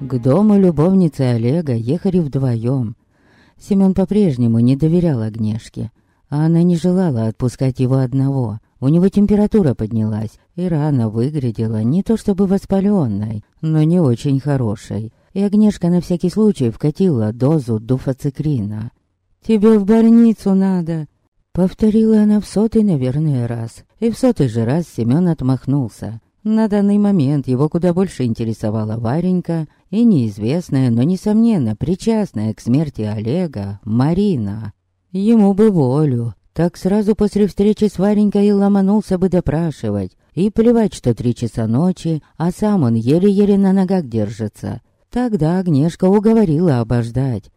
К дому любовницы Олега ехали вдвоем. Семен по-прежнему не доверял Агнешке, а она не желала отпускать его одного. У него температура поднялась, и рана выглядела не то чтобы воспаленной, но не очень хорошей. И Агнешка на всякий случай вкатила дозу дуфацикрина. «Тебе в больницу надо!» Повторила она в сотый, наверное, раз. И в сотый же раз Семен отмахнулся. На данный момент его куда больше интересовала Варенька и неизвестная, но, несомненно, причастная к смерти Олега, Марина. Ему бы волю, так сразу после встречи с Варенькой и ломанулся бы допрашивать. И плевать, что три часа ночи, а сам он еле-еле на ногах держится. Тогда Агнешка уговорила обождать.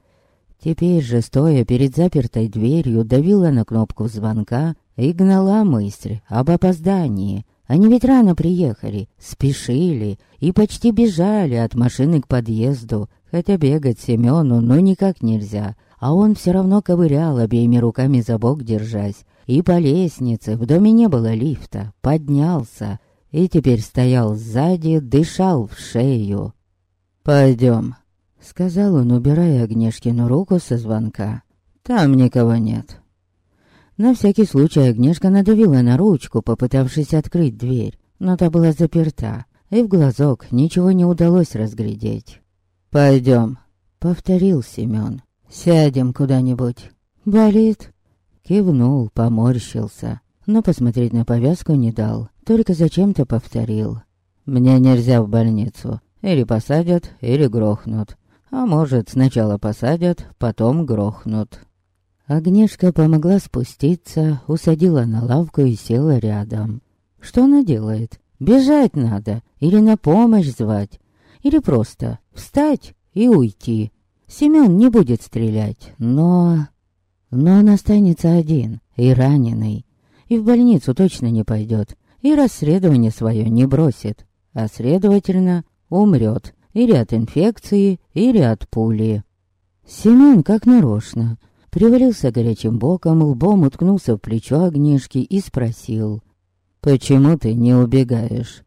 Теперь же, стоя перед запертой дверью, давила на кнопку звонка и гнала мысль об опоздании. Они ведь рано приехали, спешили и почти бежали от машины к подъезду, хотя бегать Семену ну никак нельзя, а он все равно ковырял обеими руками за бок держась. И по лестнице, в доме не было лифта, поднялся и теперь стоял сзади, дышал в шею. «Пойдем», — сказал он, убирая Агнешкину руку со звонка. «Там никого нет». На всякий случай Агнешка надавила на ручку, попытавшись открыть дверь, но та была заперта, и в глазок ничего не удалось разглядеть. «Пойдем», — повторил Семен. «Сядем куда-нибудь». «Болит?» Кивнул, поморщился, но посмотреть на повязку не дал, только зачем-то повторил. «Мне нельзя в больницу. Или посадят, или грохнут. А может, сначала посадят, потом грохнут». Агнешка помогла спуститься, усадила на лавку и села рядом. Что она делает? Бежать надо, или на помощь звать, или просто встать и уйти. Семен не будет стрелять, но... Но он останется один и раненый, и в больницу точно не пойдет, и расследование свое не бросит, а следовательно умрет или от инфекции, или от пули. Семен как нарочно привалился горячим боком, лбом уткнулся в плечо Агнешки и спросил. «Почему ты не убегаешь?»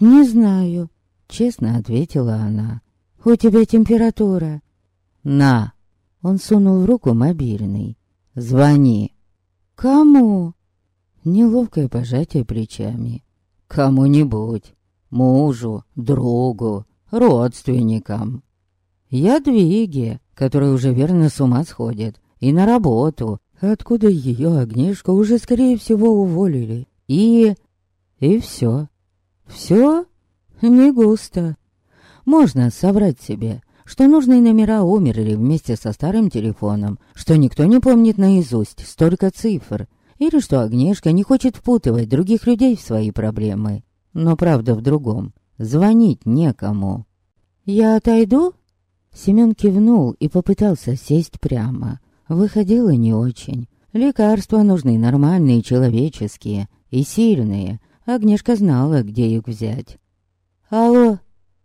«Не знаю», — честно ответила она. «У тебя температура». «На!» Он сунул в руку мобильный. «Звони». «Кому?» Неловкое пожатие плечами. «Кому-нибудь. Мужу, другу, родственникам». «Я Двиге, который уже верно с ума сходит и на работу, откуда ее огнешка уже, скорее всего, уволили. И... и все. Все? Не густо. Можно соврать себе, что нужные номера умерли вместе со старым телефоном, что никто не помнит наизусть столько цифр, или что Агнешка не хочет впутывать других людей в свои проблемы. Но правда в другом. Звонить некому. «Я отойду?» Семен кивнул и попытался сесть прямо. Выходило не очень. Лекарства нужны нормальные, человеческие и сильные. Агнешка знала, где их взять. «Алло!»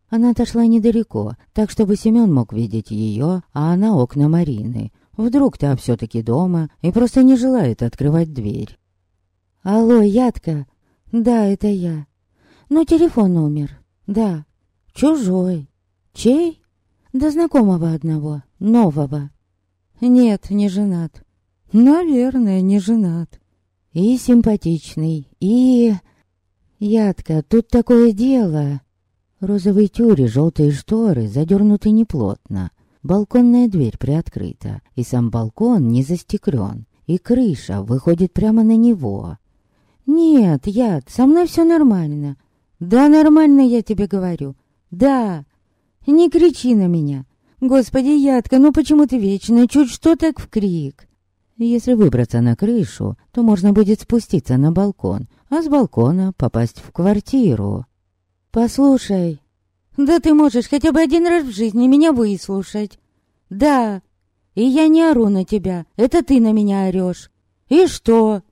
Она отошла недалеко, так чтобы Семен мог видеть ее, а она окна Марины. Вдруг та все-таки дома и просто не желает открывать дверь. «Алло, Ядка!» «Да, это я. Но телефон умер. Да. Чужой. Чей?» «Да знакомого одного. Нового. Нет, не женат. Наверное, не женат. И симпатичный, и... Ядка, тут такое дело. Розовый тюри, желтые шторы задернуты неплотно. Балконная дверь приоткрыта, и сам балкон не застеклен, и крыша выходит прямо на него. Нет, Яд, со мной все нормально. Да, нормально, я тебе говорю. Да. Не кричи на меня. Господи, Ядка, ну почему ты вечно чуть что так в крик? Если выбраться на крышу, то можно будет спуститься на балкон, а с балкона попасть в квартиру. Послушай, да ты можешь хотя бы один раз в жизни меня выслушать. Да, и я не ору на тебя, это ты на меня орешь. И что?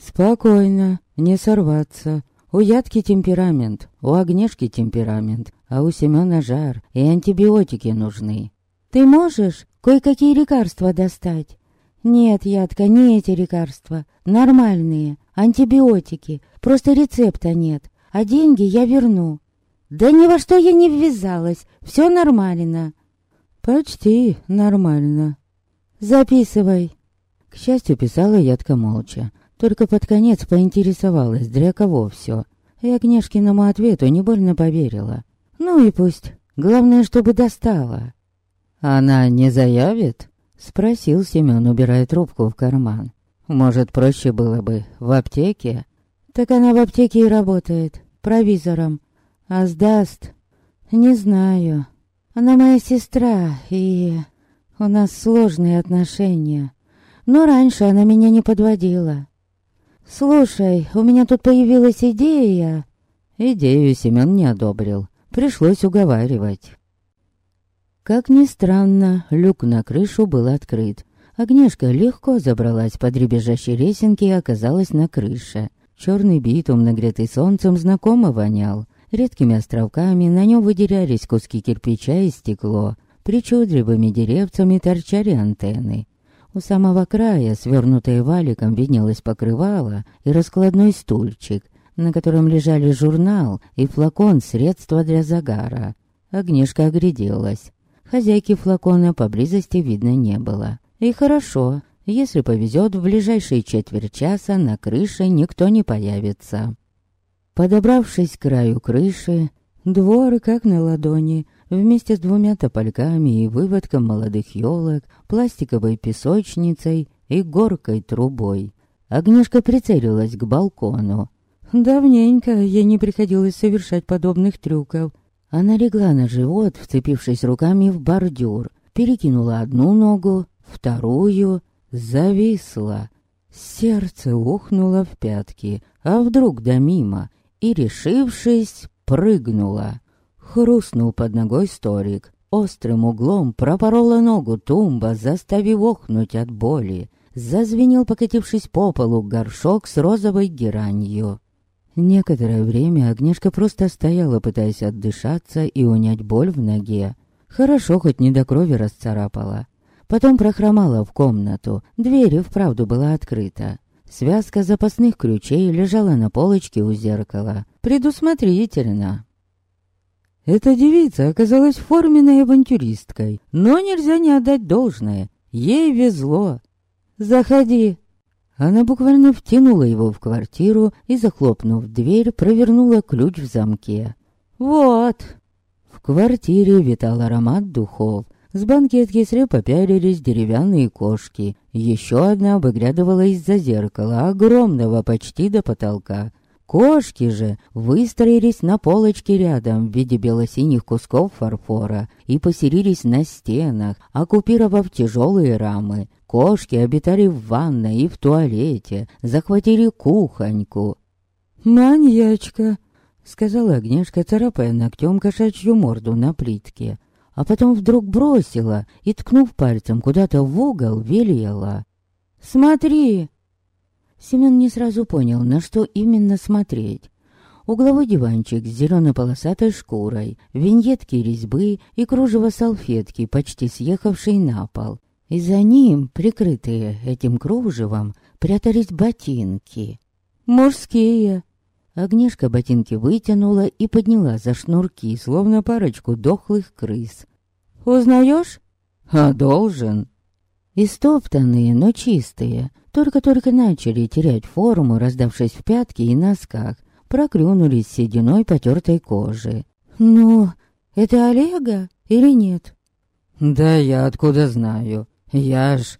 Спокойно, не сорваться. У Ядки темперамент, у Огнешки темперамент, а у Семена жар, и антибиотики нужны. Ты можешь кое-какие лекарства достать? Нет, Ядка, не эти лекарства. Нормальные, антибиотики. Просто рецепта нет. А деньги я верну. Да ни во что я не ввязалась, все нормально. Почти нормально. Записывай. К счастью, писала ядко молча. Только под конец поинтересовалась, для кого все. И Агнешкиному ответу не больно поверила. Ну и пусть. Главное, чтобы достала. «Она не заявит?» Спросил Семен, убирая трубку в карман. «Может, проще было бы в аптеке?» «Так она в аптеке и работает, провизором. А сдаст?» «Не знаю. Она моя сестра, и у нас сложные отношения. Но раньше она меня не подводила. Слушай, у меня тут появилась идея. Идею Семен не одобрил. Пришлось уговаривать. Как ни странно, люк на крышу был открыт. Агнешка легко забралась под дребезжащей лесенки и оказалась на крыше. Черный битум, нагретый солнцем, знакомо вонял. Редкими островками на нем выделялись куски кирпича и стекло. Причудливыми деревцами торчали антенны. У самого края, свернутое валиком, виднелось покрывало и раскладной стульчик, на котором лежали журнал и флакон средства для загара. Огнешка огляделась. Хозяйки флакона поблизости видно не было. И хорошо, если повезет, в ближайшие четверть часа на крыше никто не появится. Подобравшись к краю крыши, двор как на ладони, вместе с двумя топольками и выводком молодых елок, пластиковой песочницей и горкой трубой. Огнешка прицелилась к балкону. Давненько ей не приходилось совершать подобных трюков. Она легла на живот, вцепившись руками в бордюр, перекинула одну ногу, вторую, зависла. Сердце ухнуло в пятки, а вдруг да мимо, и, решившись, прыгнула. Хрустнул под ногой столик. Острым углом пропорола ногу тумба, заставив охнуть от боли. Зазвенел, покатившись по полу, горшок с розовой геранью. Некоторое время Агнешка просто стояла, пытаясь отдышаться и унять боль в ноге. Хорошо, хоть не до крови расцарапала. Потом прохромала в комнату. Дверь и вправду была открыта. Связка запасных ключей лежала на полочке у зеркала. Предусмотрительно. Эта девица оказалась форменной авантюристкой, но нельзя не отдать должное. Ей везло. «Заходи!» Она буквально втянула его в квартиру и, захлопнув дверь, провернула ключ в замке. «Вот!» В квартире витал аромат духов. С банкетки слепо пялились деревянные кошки. Еще одна выглядывала из-за зеркала, огромного почти до потолка. Кошки же выстроились на полочке рядом в виде бело-синих кусков фарфора и поселились на стенах, оккупировав тяжелые рамы. Кошки обитали в ванной и в туалете, захватили кухоньку. «Маньячка!» — сказала Агнешка, царапая ногтем кошачью морду на плитке а потом вдруг бросила и, ткнув пальцем куда-то в угол, велела. «Смотри!» Семен не сразу понял, на что именно смотреть. Угловой диванчик с зелено-полосатой шкурой, виньетки резьбы и кружево салфетки, почти съехавшей на пол. И за ним, прикрытые этим кружевом, прятались ботинки. Мужские, Огнешка ботинки вытянула и подняла за шнурки, словно парочку дохлых крыс. «Узнаешь?» «А должен». Истоптанные, но чистые, только-только начали терять форму, раздавшись в пятки и носках, проклюнулись сединой потертой кожи. «Ну, это Олега или нет?» «Да я откуда знаю? Я ж...»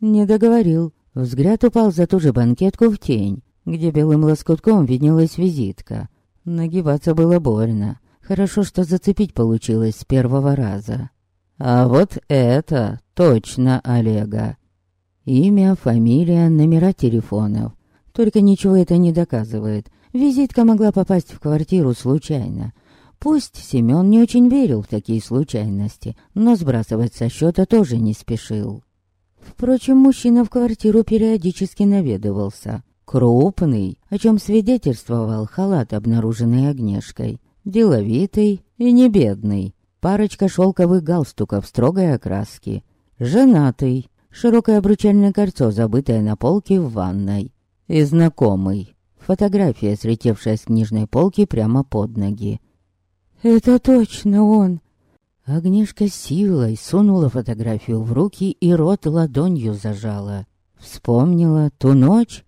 Не договорил. Взгляд упал за ту же банкетку в тень где белым лоскутком виднелась визитка. Нагибаться было больно. Хорошо, что зацепить получилось с первого раза. А вот это точно Олега. Имя, фамилия, номера телефонов. Только ничего это не доказывает. Визитка могла попасть в квартиру случайно. Пусть Семён не очень верил в такие случайности, но сбрасывать со счета тоже не спешил. Впрочем, мужчина в квартиру периодически наведывался. Крупный, о чем свидетельствовал халат, обнаруженный огнешкой. Деловитый и не бедный. Парочка шелковых галстуков строгой окраски. Женатый. Широкое обручальное кольцо, забытое на полке в ванной. И знакомый. Фотография, слетевшая с книжной полки прямо под ноги. Это точно он. Огнешка силой сунула фотографию в руки и рот ладонью зажала. Вспомнила ту ночь.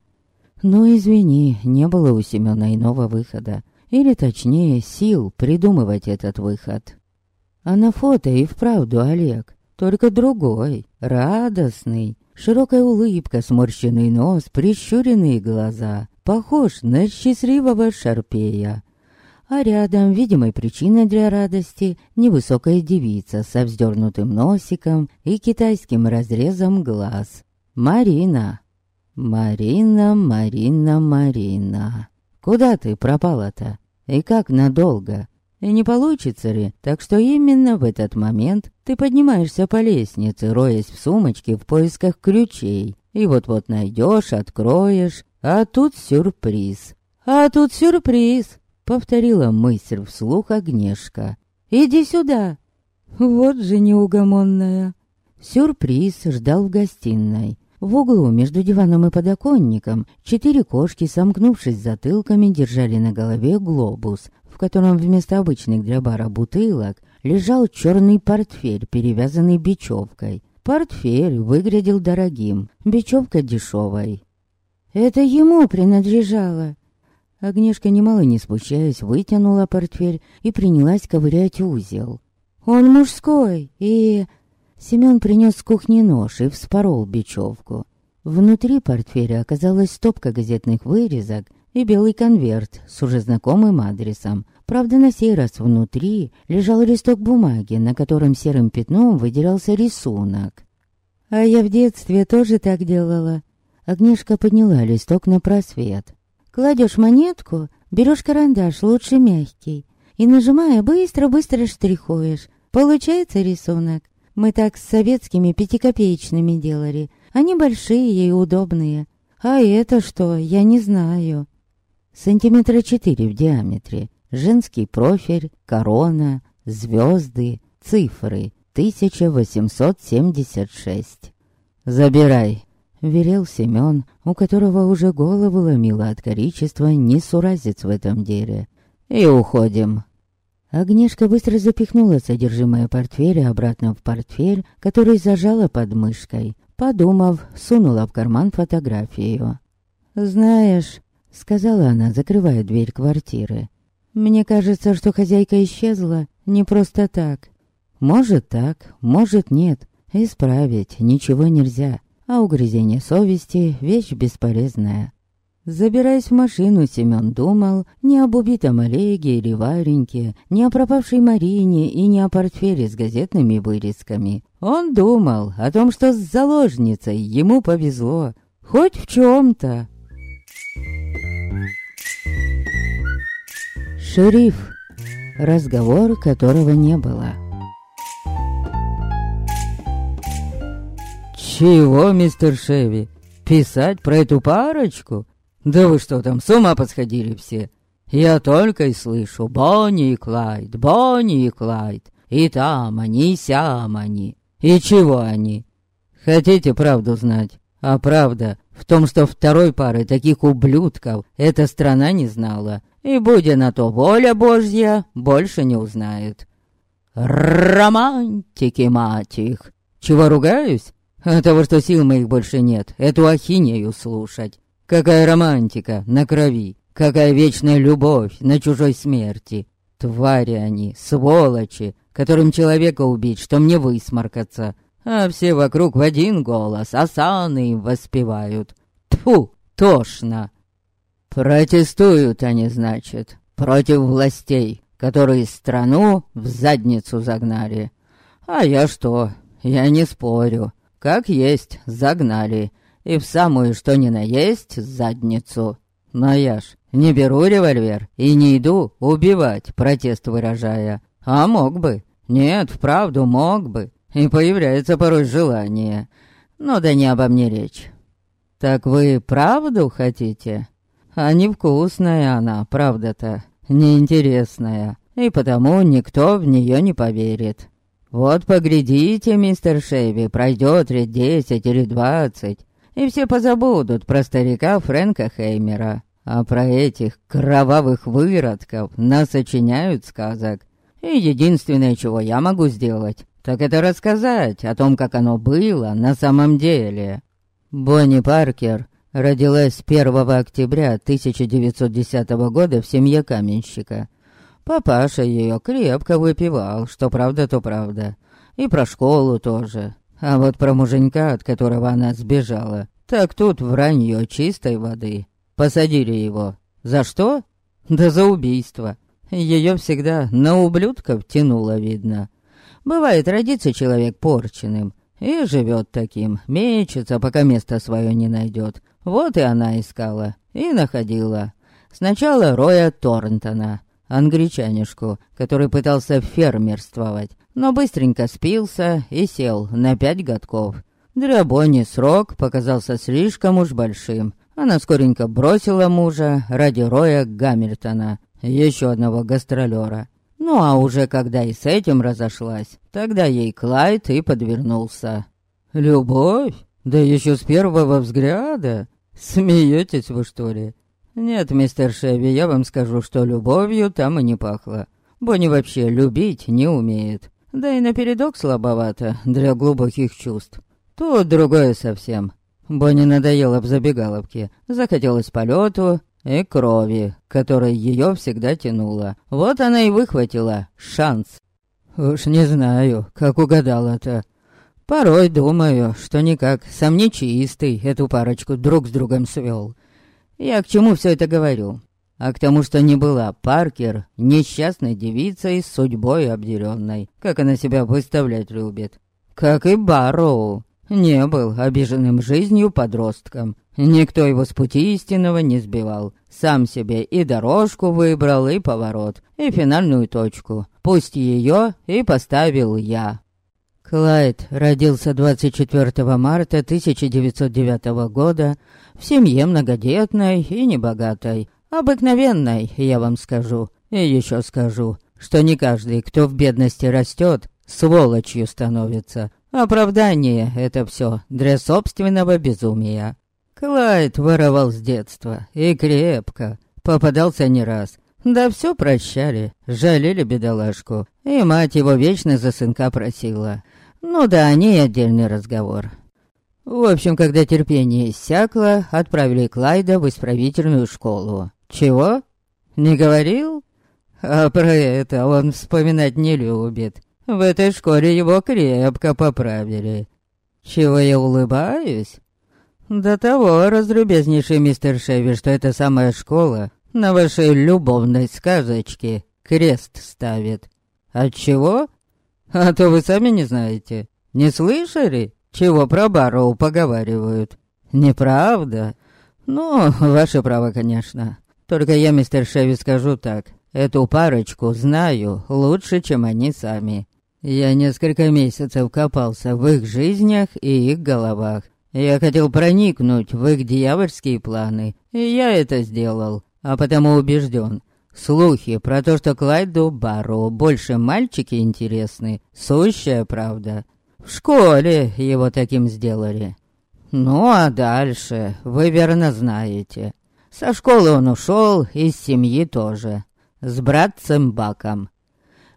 Ну, извини, не было у Семёна иного выхода. Или точнее, сил придумывать этот выход. А на фото и вправду Олег. Только другой, радостный. Широкая улыбка, сморщенный нос, прищуренные глаза. Похож на счастливого шарпея а рядом, видимой причиной для радости, невысокая девица со вздернутым носиком и китайским разрезом глаз. Марина. Марина, Марина, Марина. Куда ты пропала-то? И как надолго? И не получится ли, так что именно в этот момент ты поднимаешься по лестнице, роясь в сумочке в поисках ключей, и вот-вот найдешь, откроешь, а тут сюрприз. А тут сюрприз. Повторила мысль вслух Огнешка. «Иди сюда!» Вот же неугомонная. Сюрприз ждал в гостиной. В углу между диваном и подоконником четыре кошки, сомкнувшись затылками, держали на голове глобус, в котором вместо обычных для бара бутылок лежал черный портфель, перевязанный бечевкой. Портфель выглядел дорогим, бечевка дешевой. «Это ему принадлежало», Огнешка, немало не спущаясь, вытянула портфель и принялась ковырять узел. «Он мужской, и...» Семён принес с кухни нож и вспорол бечевку. Внутри портфеля оказалась стопка газетных вырезок и белый конверт с уже знакомым адресом. Правда, на сей раз внутри лежал листок бумаги, на котором серым пятном выделялся рисунок. «А я в детстве тоже так делала». Агнешка подняла листок на просвет. Кладешь монетку, берешь карандаш, лучше мягкий, и нажимая, быстро-быстро штрихуешь. Получается рисунок. Мы так с советскими пятикопеечными делали. Они большие и удобные. А это что, я не знаю. Сантиметра четыре в диаметре. Женский профиль, корона, звезды, цифры. 1876. Забирай. Верел Семен, у которого уже голову ломило от количества несуразец в этом деле. «И уходим». Агнешка быстро запихнула содержимое портфеля обратно в портфель, который зажала под мышкой. Подумав, сунула в карман фотографию. «Знаешь», — сказала она, закрывая дверь квартиры, «мне кажется, что хозяйка исчезла не просто так. Может так, может нет. Исправить ничего нельзя а угрызение совести — вещь бесполезная. Забираясь в машину, Семен думал не об убитом Олеге или Вареньке, не о пропавшей Марине и не о портфеле с газетными вырезками. Он думал о том, что с заложницей ему повезло, хоть в чем-то. Шериф. Разговор которого не было. «Чего, мистер Шеви? Писать про эту парочку? Да вы что там, с ума посходили все? Я только и слышу Бонни и Клайд, Бонни и Клайд. И там они, и сям они. И чего они? Хотите правду знать? А правда в том, что второй пары таких ублюдков эта страна не знала. И, будя на то воля Божья, больше не узнает. Романтики, мать их! Чего ругаюсь? От того, что сил моих больше нет, эту ахинею слушать. Какая романтика на крови, какая вечная любовь на чужой смерти. Твари они, сволочи, которым человека убить, что мне высморкаться. А все вокруг в один голос осаны им воспевают. Тфу, тошно. Протестуют они, значит, против властей, которые страну в задницу загнали. А я что? Я не спорю. Как есть, загнали. И в самую что ни на есть задницу. Но я ж не беру револьвер и не иду убивать, протест выражая. А мог бы. Нет, вправду мог бы. И появляется порой желание. Но да не обо мне речь. Так вы правду хотите? А невкусная она, правда-то, неинтересная. И потому никто в нее не поверит. Вот поглядите, мистер Шеви, пройдет лет десять или двадцать, и все позабудут про старика Фрэнка Хеймера. А про этих кровавых выродков нас сочиняют сказок. И единственное, чего я могу сделать, так это рассказать о том, как оно было на самом деле. Бонни Паркер родилась 1 октября 1910 года в семье каменщика. Папаша ее крепко выпивал, что правда, то правда. И про школу тоже. А вот про муженька, от которого она сбежала, так тут вранье чистой воды. Посадили его. За что? Да за убийство. Ее всегда на ублюдков тянуло, видно. Бывает, родится человек порченным и живет таким, мечется, пока место свое не найдет. Вот и она искала и находила. Сначала Роя Торнтона, англичанишку, который пытался фермерствовать, но быстренько спился и сел на пять годков. Для срок показался слишком уж большим. Она скоренько бросила мужа ради Роя Гамильтона, еще одного гастролера. Ну а уже когда и с этим разошлась, тогда ей Клайд и подвернулся. «Любовь? Да еще с первого взгляда? Смеетесь вы, что ли?» «Нет, мистер Шеви, я вам скажу, что любовью там и не пахло. Бонни вообще любить не умеет. Да и напередок слабовато для глубоких чувств. Тут другое совсем. Бонни надоело в забегаловке. Захотелось полету, и крови, которой ее всегда тянуло. Вот она и выхватила шанс. Уж не знаю, как угадала-то. Порой думаю, что никак сам нечистый эту парочку друг с другом свел. Я к чему все это говорю? А к тому, что не была Паркер несчастной девицей с судьбой обделенной, как она себя выставлять любит. Как и Барроу не был обиженным жизнью подростком, Никто его с пути истинного не сбивал. Сам себе и дорожку выбрал, и поворот, и финальную точку. Пусть ее и поставил я. Клайд родился 24 марта 1909 года в семье многодетной и небогатой. Обыкновенной, я вам скажу. И еще скажу, что не каждый, кто в бедности растет, сволочью становится. Оправдание это все для собственного безумия. Клайд воровал с детства, и крепко. Попадался не раз. Да все прощали, жалели бедолашку. И мать его вечно за сынка просила. Ну да, они отдельный разговор. В общем, когда терпение иссякло, отправили Клайда в исправительную школу. Чего? Не говорил? А про это он вспоминать не любит. В этой школе его крепко поправили. Чего я улыбаюсь? До того, разлюбезнейший мистер Шеви, что эта самая школа на вашей любовной сказочке крест ставит. Отчего? А то вы сами не знаете. Не слышали, чего про Барроу поговаривают? Неправда? Ну, ваше право, конечно. Только я, мистер Шеви, скажу так. Эту парочку знаю лучше, чем они сами. Я несколько месяцев копался в их жизнях и их головах. Я хотел проникнуть в их дьявольские планы, и я это сделал, а потому убежден. Слухи про то, что Клайду Барроу больше мальчики интересны, сущая правда. В школе его таким сделали. Ну а дальше, вы верно знаете. Со школы он ушел, из семьи тоже. С братцем Баком.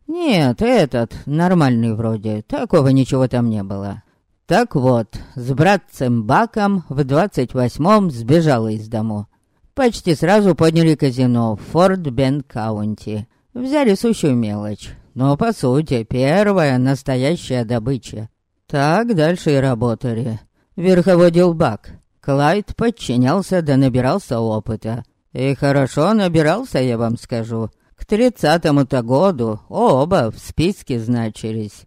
Нет, этот, нормальный вроде, такого ничего там не было. Так вот, с братцем Баком в двадцать восьмом сбежала из дому. Почти сразу подняли казино в Форт Бен Каунти. Взяли сущую мелочь, но по сути первая настоящая добыча. Так дальше и работали. Верховодил Бак. Клайд подчинялся да набирался опыта. И хорошо набирался, я вам скажу. К тридцатому-то году оба в списке значились.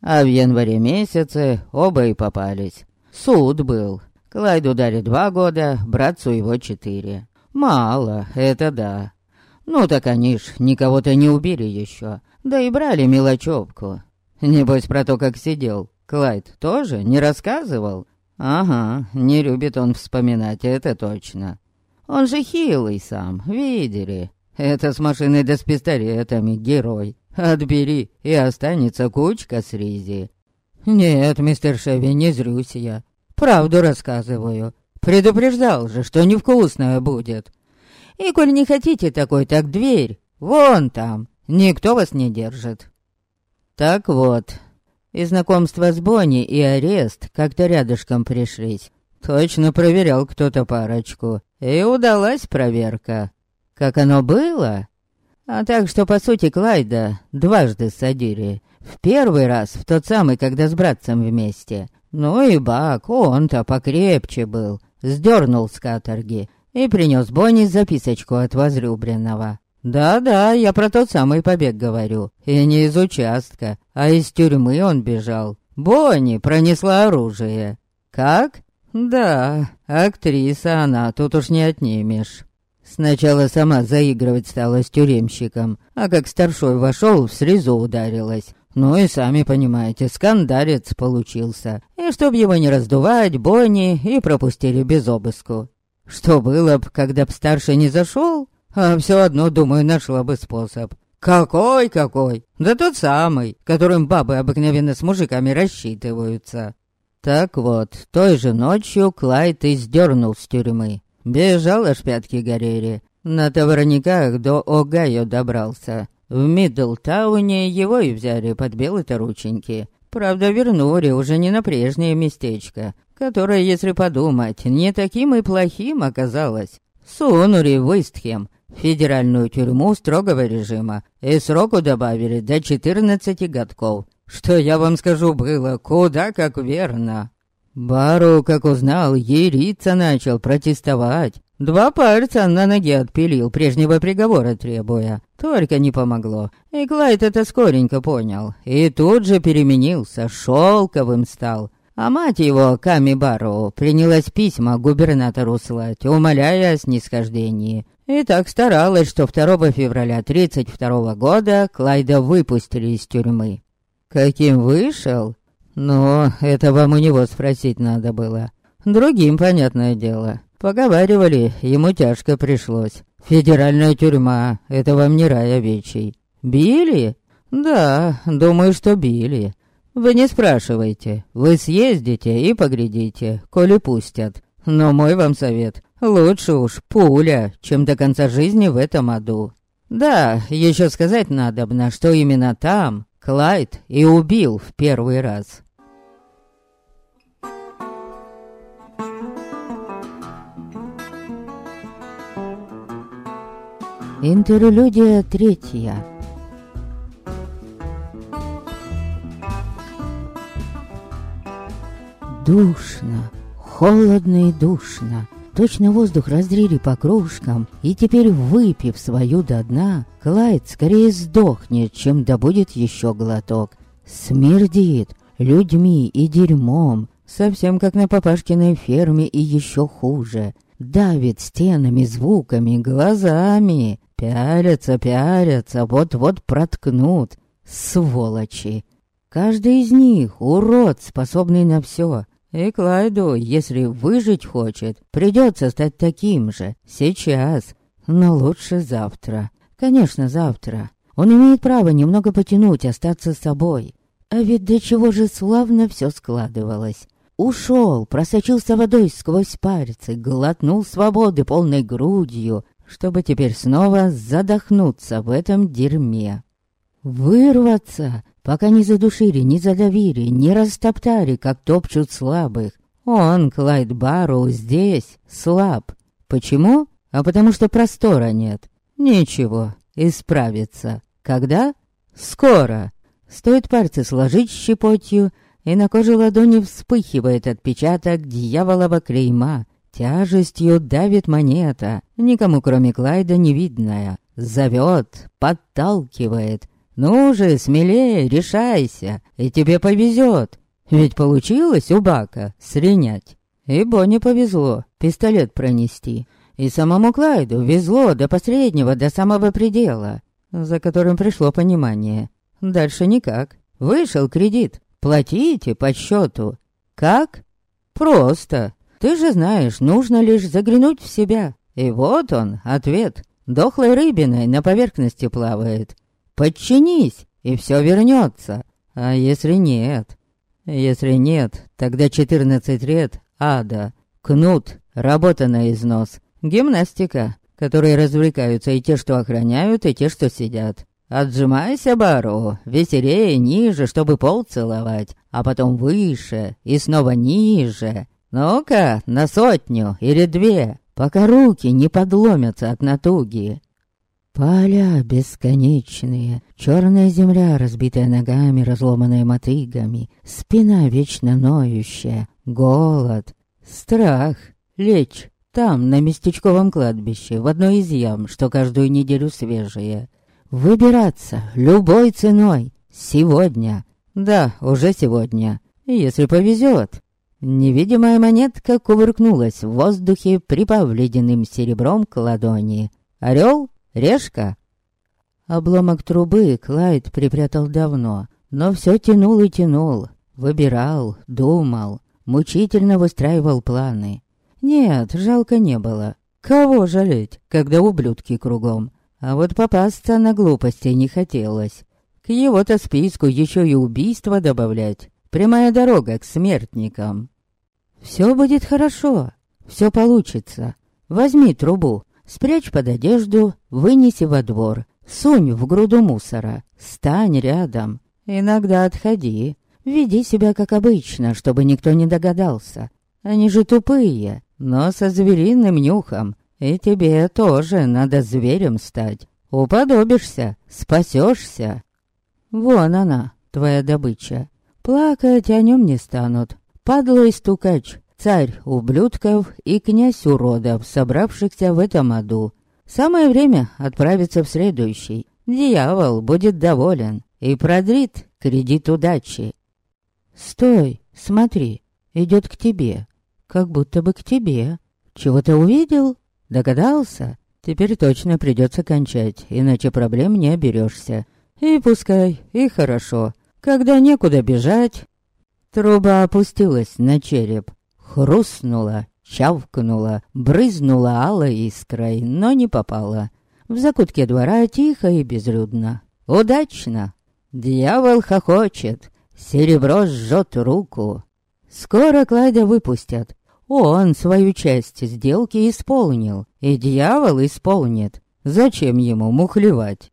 А в январе месяце оба и попались. Суд был. Клайду дали два года, братцу его четыре. Мало, это да. Ну так они ж никого-то не убили еще. Да и брали мелочевку. Небось про то, как сидел. Клайд тоже не рассказывал? Ага, не любит он вспоминать, это точно. Он же хилый сам, видели. Это с машиной да с пистолетами, герой. Отбери, и останется кучка сризи. Нет, мистер Шеви, не зрюсь я. Правду рассказываю. Предупреждал же, что невкусное будет. И коль не хотите такой, так дверь. Вон там. Никто вас не держит. Так вот, и знакомство с Бонни, и арест как-то рядышком пришлись. Точно проверял кто-то парочку. И удалась проверка. Как оно было? А так что, по сути, Клайда дважды садили. В первый раз, в тот самый, когда с братцем вместе. Ну и Бак, он-то покрепче был. Сдернул с каторги и принес Бонни записочку от возлюбленного. Да-да, я про тот самый побег говорю. И не из участка, а из тюрьмы он бежал. Бонни пронесла оружие. Как? Да, актриса она, тут уж не отнимешь. Сначала сама заигрывать стала с тюремщиком, а как старшой вошел, в срезу ударилась. Ну и сами понимаете, скандалец получился. И чтоб его не раздувать, Бонни и пропустили без обыску. Что было б, когда б старший не зашел? А все одно, думаю, нашла бы способ. Какой-какой? Да тот самый, которым бабы обыкновенно с мужиками рассчитываются. Так вот, той же ночью Клайд издернул с тюрьмы. Бежал аж пятки горели. На товарниках до Огайо добрался. В Миддлтауне его и взяли под белые-то рученьки. Правда, вернули уже не на прежнее местечко, которое, если подумать, не таким и плохим оказалось. Сунули в Истхем, федеральную тюрьму строгого режима, и сроку добавили до 14 годков. Что я вам скажу было, куда как верно. Бару, как узнал, ериться начал, протестовать. Два пальца на ноге отпилил, прежнего приговора требуя. Только не помогло. И Клайд это скоренько понял. И тут же переменился, шелковым стал. А мать его, Ками Бару, принялась письма губернатору слать, умоляя о снисхождении. И так старалась, что 2 февраля 32 года Клайда выпустили из тюрьмы. Каким вышел? Но это вам у него спросить надо было. Другим, понятное дело. Поговаривали, ему тяжко пришлось. Федеральная тюрьма, это вам не рай овечий. Били? Да, думаю, что били. Вы не спрашивайте. Вы съездите и поглядите, коли пустят. Но мой вам совет. Лучше уж пуля, чем до конца жизни в этом аду. Да, еще сказать надо, на что именно там Клайд и убил в первый раз. Интерлюдия третья. Душно, холодно и душно. Точно воздух раздрили по кружкам, и теперь, выпив свою до дна, Клайд скорее сдохнет, чем добудет еще глоток. Смердит людьми и дерьмом, совсем как на папашкиной ферме и еще хуже. Давит стенами, звуками, глазами. Пялятся, пялятся, вот-вот проткнут. Сволочи! Каждый из них урод, способный на все. И Клайду, если выжить хочет, придется стать таким же. Сейчас. Но лучше завтра. Конечно, завтра. Он имеет право немного потянуть, остаться с собой. А ведь до чего же славно все складывалось. Ушел, просочился водой сквозь пальцы, глотнул свободы полной грудью, чтобы теперь снова задохнуться в этом дерьме. Вырваться, пока не задушили, не задавили, не растоптали, как топчут слабых. Он, Клайд Барроу, здесь слаб. Почему? А потому что простора нет. Ничего, исправится. Когда? Скоро. Стоит пальцы сложить щепотью, и на коже ладони вспыхивает отпечаток дьяволова клейма. Тяжестью давит монета, никому кроме Клайда невидная. Зовет, подталкивает. Ну же, смелее, решайся, и тебе повезет. Ведь получилось у Бака сренять. И Бонни повезло пистолет пронести. И самому Клайду везло до последнего, до самого предела, за которым пришло понимание. Дальше никак. Вышел кредит. Платите по счету. Как? Просто. Ты же знаешь, нужно лишь заглянуть в себя. И вот он, ответ. Дохлой рыбиной на поверхности плавает. Подчинись, и все вернется. А если нет? Если нет, тогда 14 лет ада. Кнут, работа на износ. Гимнастика, которые развлекаются и те, что охраняют, и те, что сидят. Отжимайся, бару, веселее ниже, чтобы пол целовать, а потом выше и снова ниже. Ну-ка, на сотню или две, пока руки не подломятся от натуги. Поля бесконечные, черная земля, разбитая ногами, разломанная мотыгами, спина вечно ноющая, голод, страх, лечь там, на местечковом кладбище, в одной из ям, что каждую неделю свежие. Выбираться любой ценой. Сегодня. Да, уже сегодня. Если повезет. Невидимая монетка кувыркнулась в воздухе, припав ледяным серебром к ладони. Орел? Решка? Обломок трубы Клайд припрятал давно, но все тянул и тянул. Выбирал, думал, мучительно выстраивал планы. Нет, жалко не было. Кого жалеть, когда ублюдки кругом? А вот попасться на глупости не хотелось. К его-то списку еще и убийство добавлять. Прямая дорога к смертникам. Все будет хорошо, все получится. Возьми трубу, спрячь под одежду, вынеси во двор, сунь в груду мусора, стань рядом. Иногда отходи, веди себя как обычно, чтобы никто не догадался. Они же тупые, но со звериным нюхом. И тебе тоже надо зверем стать. Уподобишься, спасешься. Вон она, твоя добыча. Плакать о нем не станут. Падлый стукач, царь ублюдков и князь уродов, собравшихся в этом аду. Самое время отправиться в следующий. Дьявол будет доволен и продрит кредит удачи. Стой, смотри, идет к тебе как будто бы к тебе. Чего-то увидел? Догадался? Теперь точно придется кончать, иначе проблем не оберешься. И пускай, и хорошо. Когда некуда бежать... Труба опустилась на череп. Хрустнула, чавкнула, брызнула алой искрой, но не попала. В закутке двора тихо и безлюдно. Удачно. Дьявол хохочет. Серебро жжет руку. Скоро Клайда выпустят. Он свою часть сделки исполнил, и дьявол исполнит. Зачем ему мухлевать?